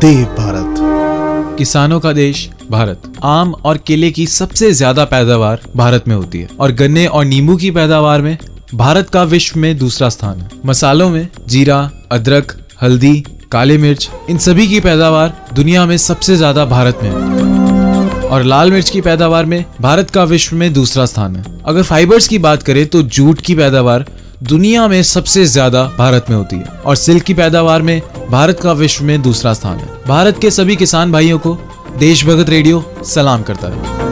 देव भारत। किसानों का देश भारत। आम और केले की सबसे ज़्यादा पैदावार भारत में होती है। और गन्ने और नींबू की पैदावार में भारत का विश्व में दूसरा स्थान है। मसालों में जीरा, अदरक, हल्दी, काले मिर्च, इन सभी की पैदावार दुनिया में सबसे ज़्यादा भारत में है। और लाल मिर्च की पैदावार में भारत का विश्व में दूसरा स्थान है। अगर फाइबर्स की बात करें तो जूट की पैदावार दुनिया में सबसे ज़्यादा भारत में होती है। और सिल्क की पैदावार में भारत का विश्व में दूसरा स्थान है। भारत के सभी किसान भाइयों को देशभगत रेडियो सलाम करता है।